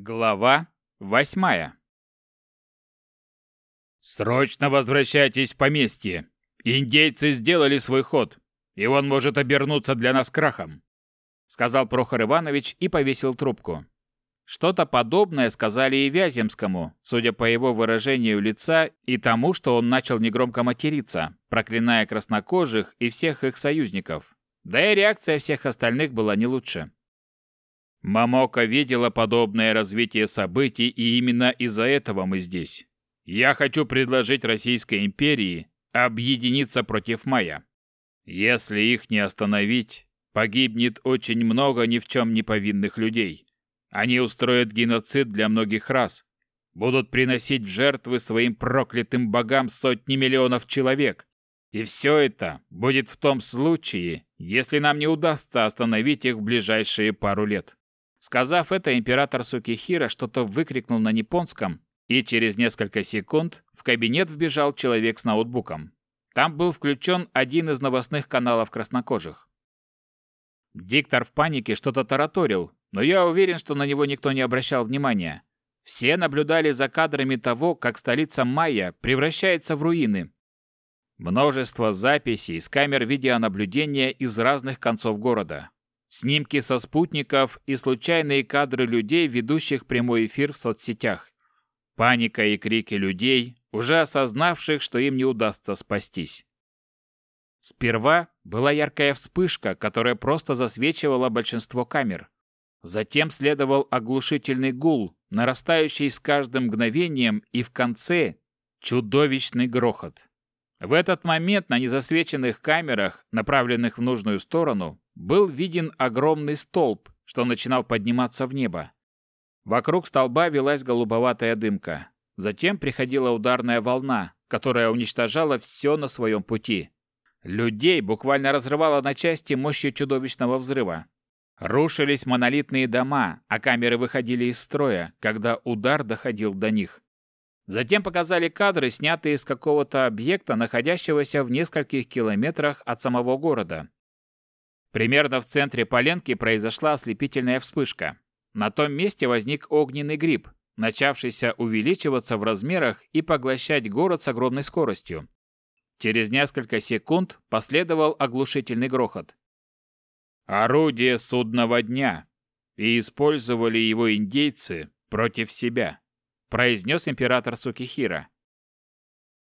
Глава восьмая «Срочно возвращайтесь в поместье! Индейцы сделали свой ход, и он может обернуться для нас крахом!» Сказал Прохор Иванович и повесил трубку. Что-то подобное сказали и Вяземскому, судя по его выражению лица и тому, что он начал негромко материться, проклиная краснокожих и всех их союзников. Да и реакция всех остальных была не лучше. Мамока видела подобное развитие событий, и именно из-за этого мы здесь. Я хочу предложить Российской империи объединиться против Майя. Если их не остановить, погибнет очень много ни в чем не повинных людей. Они устроят геноцид для многих рас, будут приносить в жертвы своим проклятым богам сотни миллионов человек. И все это будет в том случае, если нам не удастся остановить их в ближайшие пару лет. Сказав это, император Сукихира что-то выкрикнул на японском, и через несколько секунд в кабинет вбежал человек с ноутбуком. Там был включен один из новостных каналов краснокожих. Диктор в панике что-то тараторил, но я уверен, что на него никто не обращал внимания. Все наблюдали за кадрами того, как столица Майя превращается в руины. Множество записей с камер видеонаблюдения из разных концов города. Снимки со спутников и случайные кадры людей, ведущих прямой эфир в соцсетях. Паника и крики людей, уже осознавших, что им не удастся спастись. Сперва была яркая вспышка, которая просто засвечивала большинство камер. Затем следовал оглушительный гул, нарастающий с каждым мгновением, и в конце чудовищный грохот. В этот момент на незасвеченных камерах, направленных в нужную сторону, был виден огромный столб, что начинал подниматься в небо. Вокруг столба велась голубоватая дымка. Затем приходила ударная волна, которая уничтожала все на своем пути. Людей буквально разрывало на части мощью чудовищного взрыва. Рушились монолитные дома, а камеры выходили из строя, когда удар доходил до них. Затем показали кадры, снятые с какого-то объекта, находящегося в нескольких километрах от самого города. Примерно в центре Поленки произошла ослепительная вспышка. На том месте возник огненный гриб, начавшийся увеличиваться в размерах и поглощать город с огромной скоростью. Через несколько секунд последовал оглушительный грохот. Орудие судного дня, и использовали его индейцы против себя, произнес император Сукихира.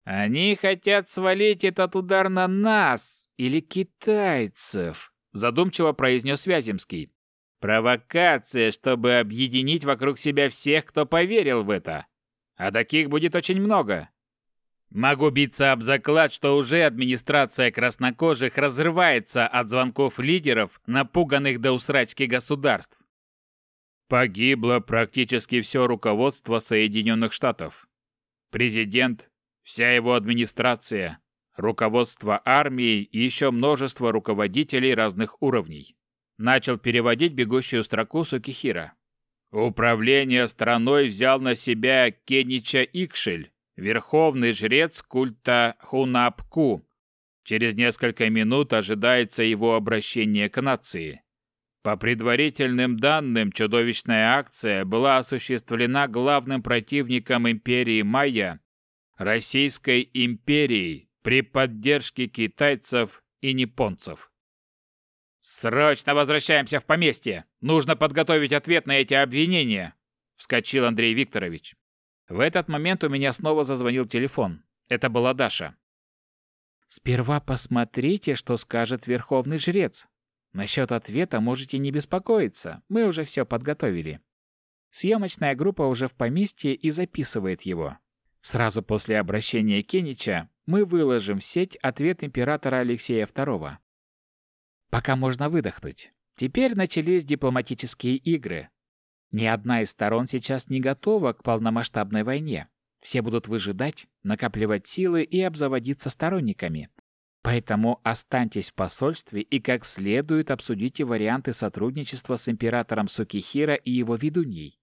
Они хотят свалить этот удар на нас или китайцев, задумчиво произнес Вяземский. Провокация, чтобы объединить вокруг себя всех, кто поверил в это. А таких будет очень много. Могу биться об заклад, что уже администрация краснокожих разрывается от звонков лидеров, напуганных до усрачки государств. Погибло практически все руководство Соединенных Штатов. Президент, вся его администрация, руководство армией и еще множество руководителей разных уровней. Начал переводить бегущую строку Сукихира. Управление страной взял на себя Кенича Икшель, верховный жрец культа Хунапку. Через несколько минут ожидается его обращение к нации. По предварительным данным, чудовищная акция была осуществлена главным противником империи Майя, Российской империей, при поддержке китайцев и японцев. «Срочно возвращаемся в поместье! Нужно подготовить ответ на эти обвинения!» – вскочил Андрей Викторович. В этот момент у меня снова зазвонил телефон. Это была Даша. «Сперва посмотрите, что скажет верховный жрец. Насчет ответа можете не беспокоиться, мы уже все подготовили. Съемочная группа уже в поместье и записывает его. Сразу после обращения Кенича мы выложим в сеть ответ императора Алексея II. Пока можно выдохнуть. Теперь начались дипломатические игры. Ни одна из сторон сейчас не готова к полномасштабной войне. Все будут выжидать, накапливать силы и обзаводиться сторонниками. Поэтому останьтесь в посольстве и как следует обсудите варианты сотрудничества с императором Сукихира и его ведуньей.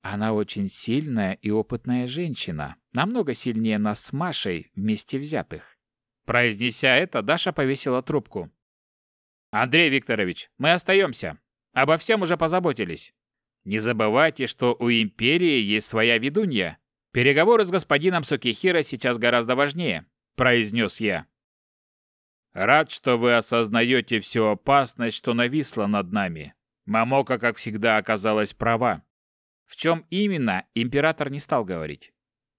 Она очень сильная и опытная женщина, намного сильнее нас с Машей вместе взятых. Произнеся это, Даша повесила трубку. «Андрей Викторович, мы остаемся. Обо всем уже позаботились. Не забывайте, что у империи есть своя ведунья. Переговоры с господином Сукихира сейчас гораздо важнее, произнес я. Рад, что вы осознаете всю опасность, что нависла над нами. Мамока, как всегда, оказалась права. В чем именно, император не стал говорить.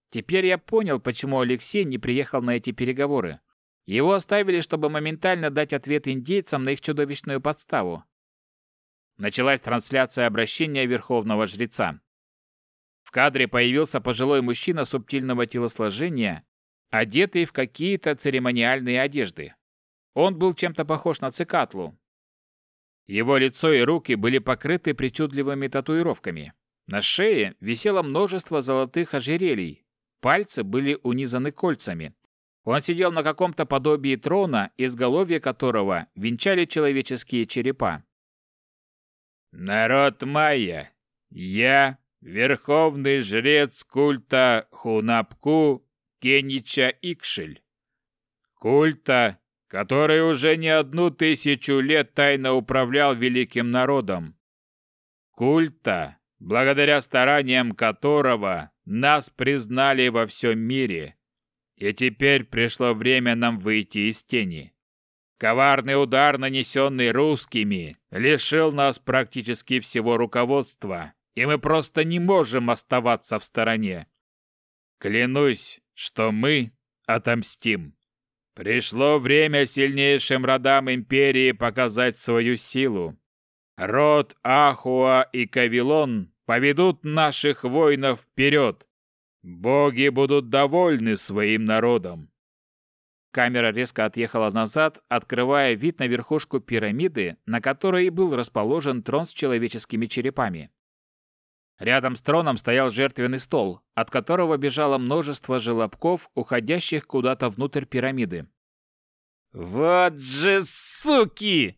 Теперь я понял, почему Алексей не приехал на эти переговоры. Его оставили, чтобы моментально дать ответ индейцам на их чудовищную подставу. Началась трансляция обращения Верховного Жреца. В кадре появился пожилой мужчина субтильного телосложения, одетый в какие-то церемониальные одежды. Он был чем-то похож на цикатлу. Его лицо и руки были покрыты причудливыми татуировками. На шее висело множество золотых ожерелий. Пальцы были унизаны кольцами. Он сидел на каком-то подобии трона, изголовье которого венчали человеческие черепа. «Народ майя, я, верховный жрец культа Хунапку Кенича Икшель. Культа, который уже не одну тысячу лет тайно управлял великим народом. Культа, благодаря стараниям которого нас признали во всем мире. И теперь пришло время нам выйти из тени. Коварный удар, нанесенный русскими, лишил нас практически всего руководства, и мы просто не можем оставаться в стороне. Клянусь, что мы отомстим. Пришло время сильнейшим родам империи показать свою силу. Род Ахуа и Кавилон поведут наших воинов вперед. Боги будут довольны своим народом. Камера резко отъехала назад, открывая вид на верхушку пирамиды, на которой и был расположен трон с человеческими черепами. Рядом с троном стоял жертвенный стол, от которого бежало множество желобков, уходящих куда-то внутрь пирамиды. «Вот же суки!»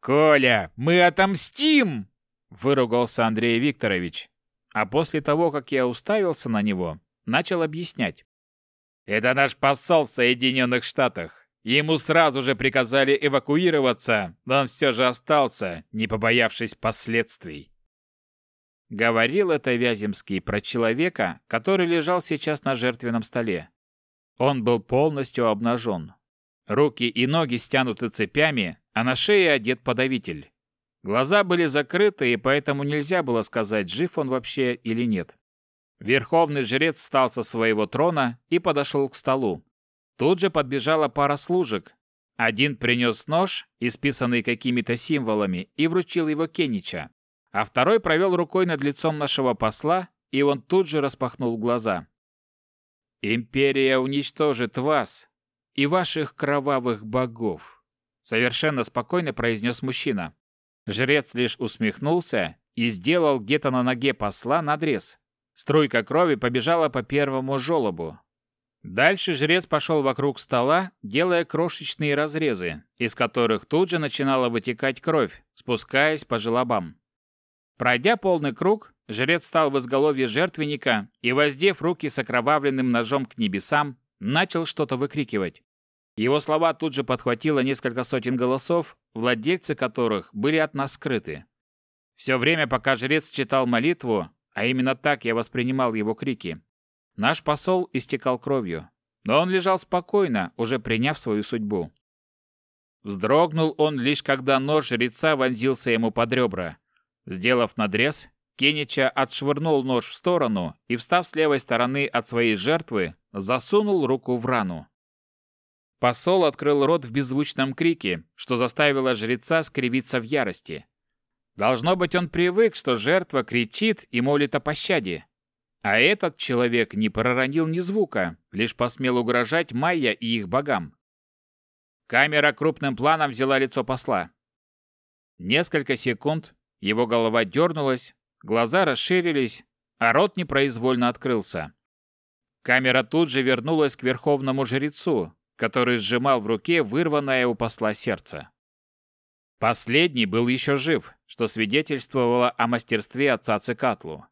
«Коля, мы отомстим!» – выругался Андрей Викторович. А после того, как я уставился на него, начал объяснять. Это наш посол в Соединенных Штатах. Ему сразу же приказали эвакуироваться, но он все же остался, не побоявшись последствий. Говорил это Вяземский про человека, который лежал сейчас на жертвенном столе. Он был полностью обнажен. Руки и ноги стянуты цепями, а на шее одет подавитель. Глаза были закрыты, и поэтому нельзя было сказать, жив он вообще или нет. Верховный жрец встал со своего трона и подошел к столу. Тут же подбежала пара служек. Один принес нож, исписанный какими-то символами, и вручил его Кенича, а второй провел рукой над лицом нашего посла, и он тут же распахнул глаза. «Империя уничтожит вас и ваших кровавых богов», совершенно спокойно произнес мужчина. Жрец лишь усмехнулся и сделал где-то на ноге посла надрез, Струйка крови побежала по первому желобу. Дальше жрец пошел вокруг стола, делая крошечные разрезы, из которых тут же начинала вытекать кровь, спускаясь по желобам. Пройдя полный круг, жрец встал в изголовье жертвенника и, воздев руки с окровавленным ножом к небесам, начал что-то выкрикивать. Его слова тут же подхватило несколько сотен голосов, владельцы которых были от нас скрыты. Все время, пока жрец читал молитву, а именно так я воспринимал его крики. Наш посол истекал кровью, но он лежал спокойно, уже приняв свою судьбу. Вздрогнул он лишь когда нож жреца вонзился ему под ребра. Сделав надрез, Кенича отшвырнул нож в сторону и, встав с левой стороны от своей жертвы, засунул руку в рану. Посол открыл рот в беззвучном крике, что заставило жреца скривиться в ярости. Должно быть, он привык, что жертва кричит и молит о пощаде. А этот человек не проронил ни звука, лишь посмел угрожать Майя и их богам. Камера крупным планом взяла лицо посла. Несколько секунд его голова дернулась, глаза расширились, а рот непроизвольно открылся. Камера тут же вернулась к верховному жрецу, который сжимал в руке вырванное у посла сердце. Последний был еще жив, что свидетельствовало о мастерстве отца Цикатлу.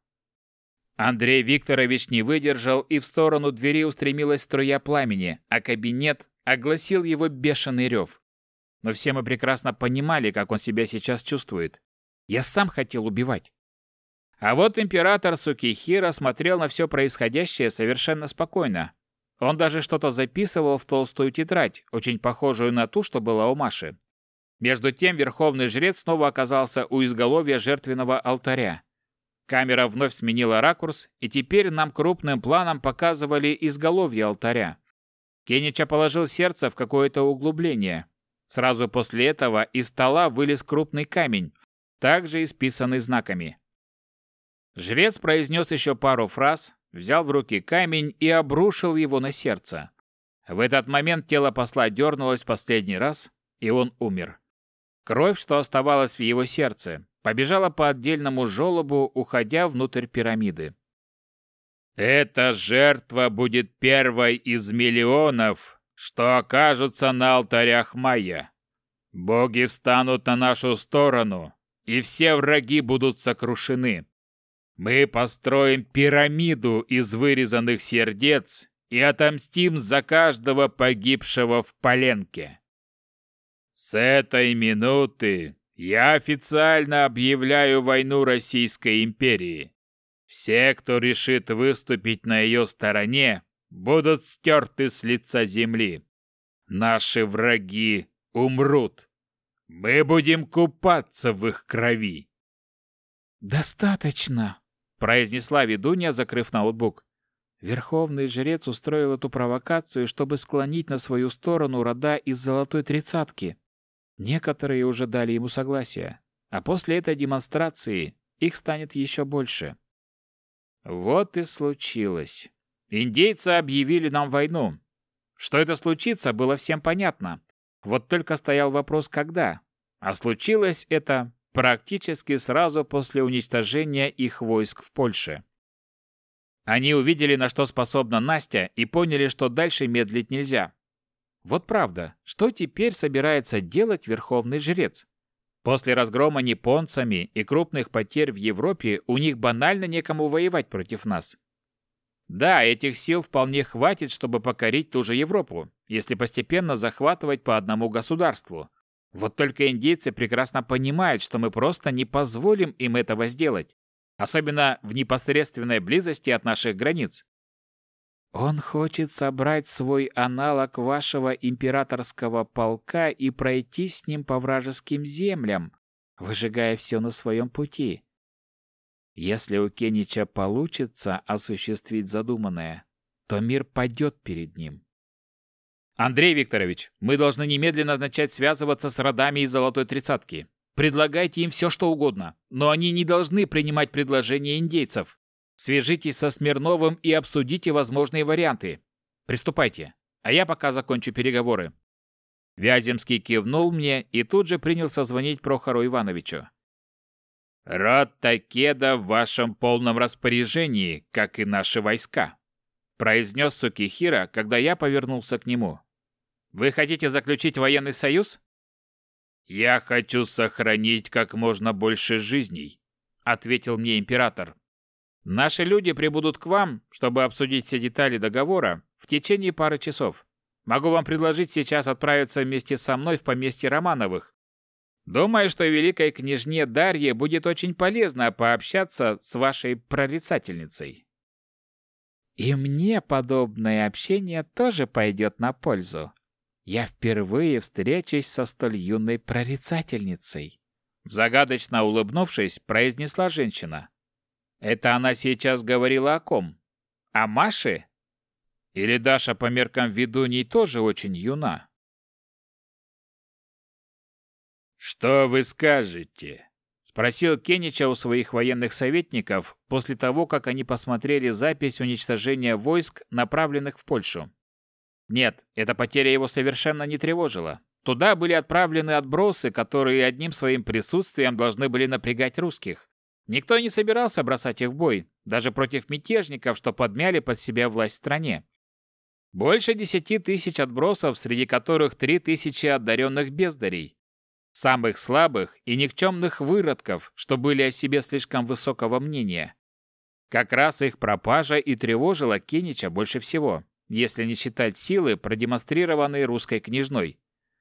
Андрей Викторович не выдержал, и в сторону двери устремилась струя пламени, а кабинет огласил его бешеный рев. Но все мы прекрасно понимали, как он себя сейчас чувствует. Я сам хотел убивать. А вот император Сукихира смотрел на все происходящее совершенно спокойно. Он даже что-то записывал в толстую тетрадь, очень похожую на ту, что была у Маши. Между тем верховный жрец снова оказался у изголовья жертвенного алтаря. Камера вновь сменила ракурс, и теперь нам крупным планом показывали изголовье алтаря. Кенича положил сердце в какое-то углубление. Сразу после этого из стола вылез крупный камень, также исписанный знаками. Жрец произнес еще пару фраз, взял в руки камень и обрушил его на сердце. В этот момент тело посла дернулось последний раз, и он умер. Кровь, что оставалась в его сердце, побежала по отдельному желобу, уходя внутрь пирамиды. «Эта жертва будет первой из миллионов, что окажутся на алтарях майя. Боги встанут на нашу сторону, и все враги будут сокрушены. Мы построим пирамиду из вырезанных сердец и отомстим за каждого погибшего в Поленке. С этой минуты я официально объявляю войну Российской империи. Все, кто решит выступить на ее стороне, будут стерты с лица земли. Наши враги умрут. Мы будем купаться в их крови. Достаточно, произнесла ведунья, закрыв ноутбук. Верховный жрец устроил эту провокацию, чтобы склонить на свою сторону рода из золотой тридцатки. Некоторые уже дали ему согласие, а после этой демонстрации их станет еще больше. Вот и случилось. Индейцы объявили нам войну. Что это случится, было всем понятно. Вот только стоял вопрос когда. А случилось это практически сразу после уничтожения их войск в Польше. Они увидели, на что способна Настя, и поняли, что дальше медлить нельзя. Вот правда, что теперь собирается делать верховный жрец? После разгрома японцами и крупных потерь в Европе у них банально некому воевать против нас. Да, этих сил вполне хватит, чтобы покорить ту же Европу, если постепенно захватывать по одному государству. Вот только индейцы прекрасно понимают, что мы просто не позволим им этого сделать, особенно в непосредственной близости от наших границ. Он хочет собрать свой аналог вашего императорского полка и пройти с ним по вражеским землям, выжигая все на своем пути. Если у Кенича получится осуществить задуманное, то мир падет перед ним. Андрей Викторович, мы должны немедленно начать связываться с родами из Золотой Тридцатки. Предлагайте им все, что угодно, но они не должны принимать предложения индейцев. Свяжитесь со Смирновым и обсудите возможные варианты. Приступайте, а я пока закончу переговоры. Вяземский кивнул мне и тут же принялся звонить Прохору Ивановичу. «Род Такеда в вашем полном распоряжении, как и наши войска», произнес Сукихира, когда я повернулся к нему. Вы хотите заключить военный союз? Я хочу сохранить как можно больше жизней, ответил мне император. Наши люди прибудут к вам, чтобы обсудить все детали договора в течение пары часов. Могу вам предложить сейчас отправиться вместе со мной в поместье Романовых. Думаю, что великой княжне Дарье будет очень полезно пообщаться с вашей прорицательницей. И мне подобное общение тоже пойдет на пользу, я впервые встречусь со столь юной прорицательницей. Загадочно улыбнувшись, произнесла женщина. Это она сейчас говорила о ком? О Маше? Или Даша по меркам ведуней тоже очень юна? «Что вы скажете?» — спросил Кенича у своих военных советников после того, как они посмотрели запись уничтожения войск, направленных в Польшу. Нет, эта потеря его совершенно не тревожила. Туда были отправлены отбросы, которые одним своим присутствием должны были напрягать русских. Никто не собирался бросать их в бой, даже против мятежников, что подмяли под себя власть в стране. Больше десяти тысяч отбросов, среди которых три тысячи одаренных бездарей. Самых слабых и никчемных выродков, что были о себе слишком высокого мнения. Как раз их пропажа и тревожила Кенича больше всего если не считать силы, продемонстрированные русской княжной.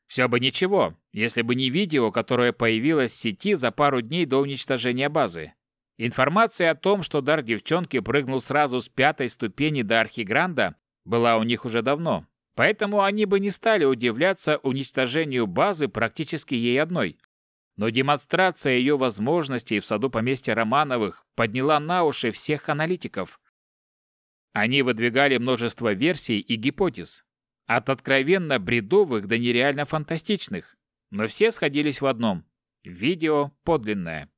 Все бы ничего, если бы не видео, которое появилось в сети за пару дней до уничтожения базы. Информация о том, что дар девчонки прыгнул сразу с пятой ступени до Архигранда, была у них уже давно, поэтому они бы не стали удивляться уничтожению базы практически ей одной. Но демонстрация ее возможностей в саду поместья Романовых подняла на уши всех аналитиков. Они выдвигали множество версий и гипотез, от откровенно бредовых до нереально фантастичных, но все сходились в одном – видео подлинное.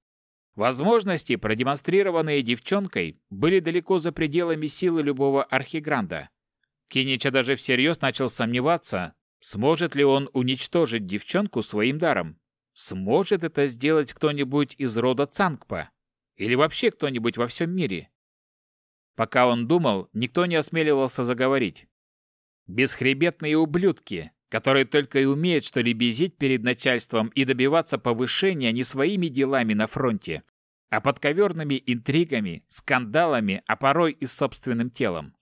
Возможности, продемонстрированные девчонкой, были далеко за пределами силы любого архигранда. Кинича даже всерьез начал сомневаться, сможет ли он уничтожить девчонку своим даром. Сможет это сделать кто-нибудь из рода Цангпа? Или вообще кто-нибудь во всем мире? Пока он думал, никто не осмеливался заговорить. Бесхребетные ублюдки, которые только и умеют что лебезить перед начальством и добиваться повышения не своими делами на фронте, а подковерными интригами, скандалами, а порой и собственным телом.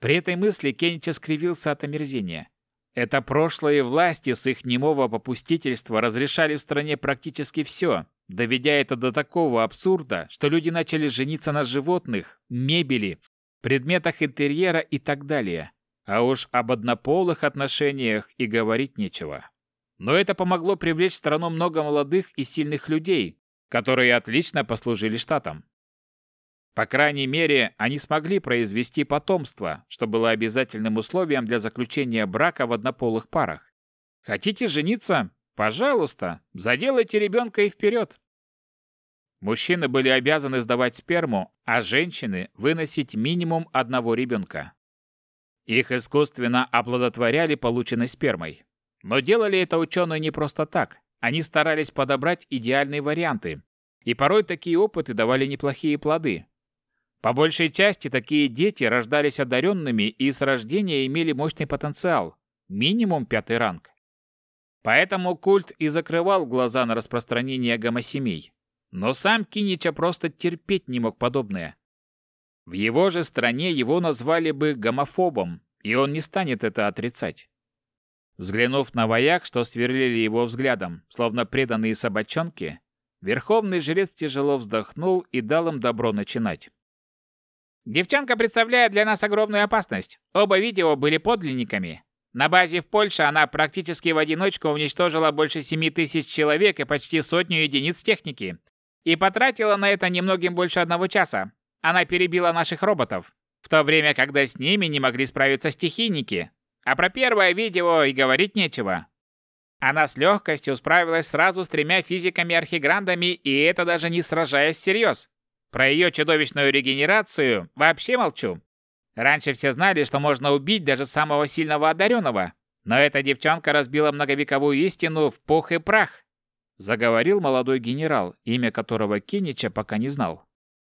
При этой мысли Кенча скривился от омерзения. Это прошлые власти с их немого попустительства разрешали в стране практически все, доведя это до такого абсурда, что люди начали жениться на животных, мебели, предметах интерьера и так далее. А уж об однополых отношениях и говорить нечего. Но это помогло привлечь в страну много молодых и сильных людей, которые отлично послужили штатам. По крайней мере, они смогли произвести потомство, что было обязательным условием для заключения брака в однополых парах. Хотите жениться? Пожалуйста, заделайте ребенка и вперед. Мужчины были обязаны сдавать сперму, а женщины – выносить минимум одного ребенка. Их искусственно оплодотворяли полученной спермой. Но делали это ученые не просто так. Они старались подобрать идеальные варианты. И порой такие опыты давали неплохие плоды. По большей части такие дети рождались одаренными и с рождения имели мощный потенциал. Минимум пятый ранг. Поэтому культ и закрывал глаза на распространение гомосемей. Но сам Кинича просто терпеть не мог подобное. В его же стране его назвали бы гомофобом, и он не станет это отрицать. Взглянув на вояк, что сверлили его взглядом, словно преданные собачонки, верховный жрец тяжело вздохнул и дал им добро начинать. «Девчонка представляет для нас огромную опасность. Оба видео были подлинниками. На базе в Польше она практически в одиночку уничтожила больше семи тысяч человек и почти сотню единиц техники. И потратила на это немногим больше одного часа. Она перебила наших роботов, в то время, когда с ними не могли справиться стихийники. А про первое видео и говорить нечего. Она с легкостью справилась сразу с тремя физиками-архиграндами, и это даже не сражаясь всерьез. Про ее чудовищную регенерацию вообще молчу. Раньше все знали, что можно убить даже самого сильного одаренного. Но эта девчонка разбила многовековую истину в пух и прах. Заговорил молодой генерал, имя которого Кинича пока не знал.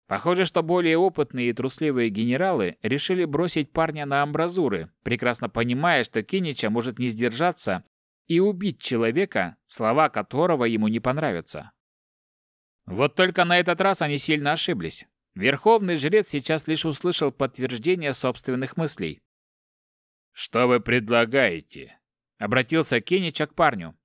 Похоже, что более опытные и трусливые генералы решили бросить парня на амбразуры, прекрасно понимая, что Кинича может не сдержаться и убить человека, слова которого ему не понравятся. Вот только на этот раз они сильно ошиблись. Верховный жрец сейчас лишь услышал подтверждение собственных мыслей. «Что вы предлагаете?» — обратился Кенича к парню.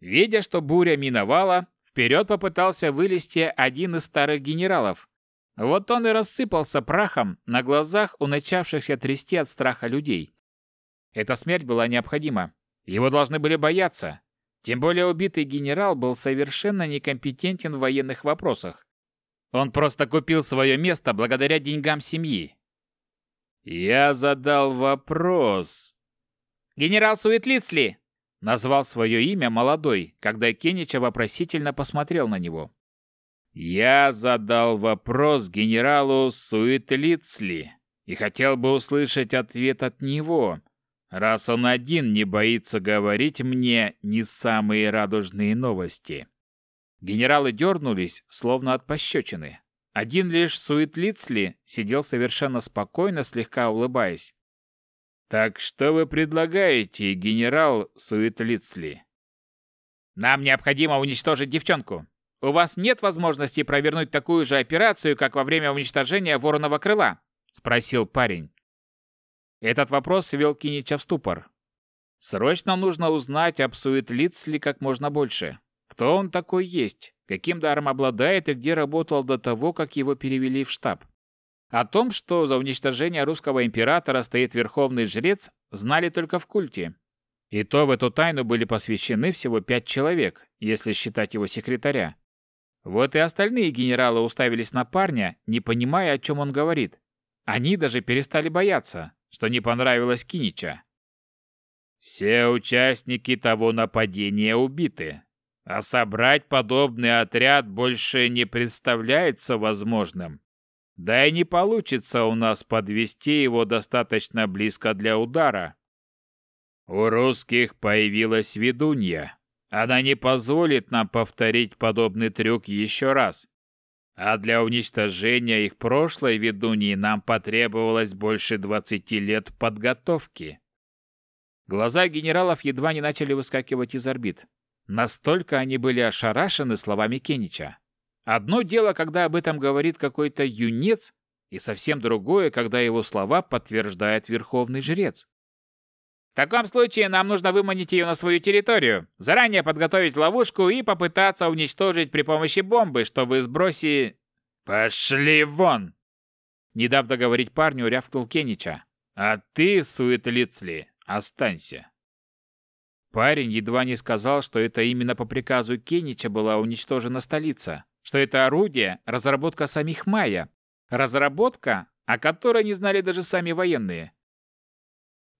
Видя, что буря миновала, Вперед попытался вылезти один из старых генералов. Вот он и рассыпался прахом на глазах у начавшихся трясти от страха людей. Эта смерть была необходима. Его должны были бояться. Тем более убитый генерал был совершенно некомпетентен в военных вопросах. Он просто купил свое место благодаря деньгам семьи. «Я задал вопрос». «Генерал Суетлицли, Назвал свое имя молодой, когда Кенича вопросительно посмотрел на него. «Я задал вопрос генералу Суетлицли и хотел бы услышать ответ от него, раз он один не боится говорить мне не самые радужные новости». Генералы дернулись, словно от пощечины. Один лишь Суетлицли сидел совершенно спокойно, слегка улыбаясь. Так что вы предлагаете, генерал Суетлицли? Нам необходимо уничтожить девчонку. У вас нет возможности провернуть такую же операцию, как во время уничтожения вороного крыла, спросил парень. Этот вопрос ввел Кинича в ступор. Срочно нужно узнать об Суетлицли как можно больше. Кто он такой есть? каким даром обладает и где работал до того, как его перевели в штаб. О том, что за уничтожение русского императора стоит верховный жрец, знали только в культе. И то в эту тайну были посвящены всего пять человек, если считать его секретаря. Вот и остальные генералы уставились на парня, не понимая, о чем он говорит. Они даже перестали бояться, что не понравилось Кинича. Все участники того нападения убиты, а собрать подобный отряд больше не представляется возможным. Да и не получится у нас подвести его достаточно близко для удара. У русских появилась ведунья. Она не позволит нам повторить подобный трюк еще раз. А для уничтожения их прошлой ведуньи нам потребовалось больше 20 лет подготовки. Глаза генералов едва не начали выскакивать из орбит. Настолько они были ошарашены словами Кенича. Одно дело, когда об этом говорит какой-то юнец, и совсем другое, когда его слова подтверждает верховный жрец. В таком случае нам нужно выманить ее на свою территорию, заранее подготовить ловушку и попытаться уничтожить при помощи бомбы, что вы сброси... «Пошли вон!» Не дав договорить парню, рявкнул Кенича. «А ты, суетлицли, Останься. Парень едва не сказал, что это именно по приказу Кенича была уничтожена столица, что это орудие – разработка самих майя, разработка, о которой не знали даже сами военные.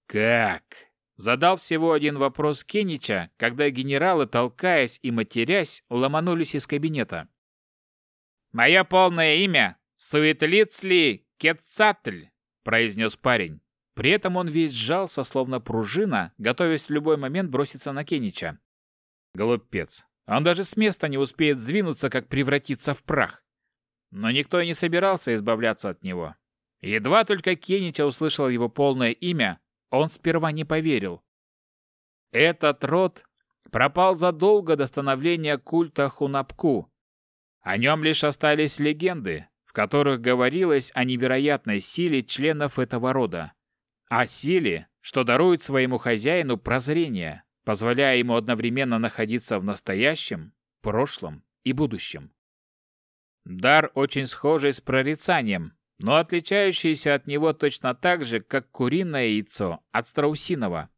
«Как?» – задал всего один вопрос Кенича, когда генералы, толкаясь и матерясь, ломанулись из кабинета. «Мое полное имя – Суетлицли Кетцатль», – произнес парень. При этом он весь сжался, словно пружина, готовясь в любой момент броситься на Кенича. Глупец. Он даже с места не успеет сдвинуться, как превратиться в прах. Но никто и не собирался избавляться от него. Едва только Кенича услышал его полное имя, он сперва не поверил. Этот род пропал задолго до становления культа Хунапку. О нем лишь остались легенды, в которых говорилось о невероятной силе членов этого рода о силе, что дарует своему хозяину прозрение, позволяя ему одновременно находиться в настоящем, прошлом и будущем. Дар очень схожий с прорицанием, но отличающийся от него точно так же, как куриное яйцо от страусиного.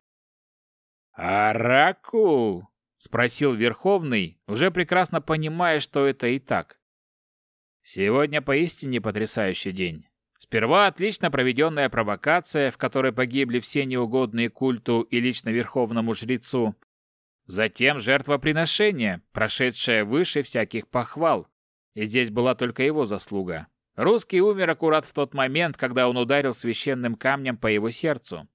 «Оракул?» — спросил Верховный, уже прекрасно понимая, что это и так. Сегодня поистине потрясающий день. Сперва отлично проведенная провокация, в которой погибли все неугодные культу и лично верховному жрецу. Затем жертвоприношение, прошедшее выше всяких похвал. И здесь была только его заслуга. Русский умер аккурат в тот момент, когда он ударил священным камнем по его сердцу.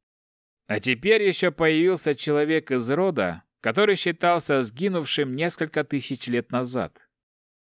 А теперь еще появился человек из рода, который считался сгинувшим несколько тысяч лет назад.